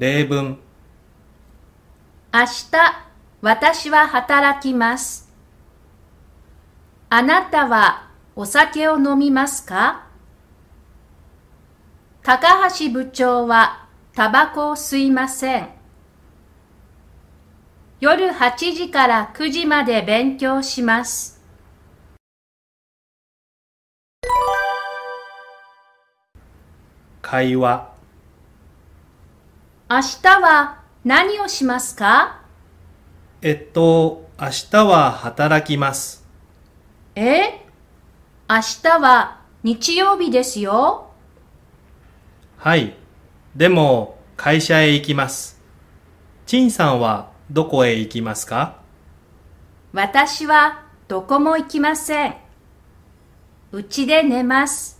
例文明日、私は働きます。あなたはお酒を飲みますか？高橋部長はタバコを吸いません。夜8時から9時まで勉強します。会話明日は何をしますか？えっと、明日は働きます。え？明日は日曜日ですよ。はい。でも、会社へ行きます。陳さんはどこへ行きますか？私はどこも行きません。うちで寝ます。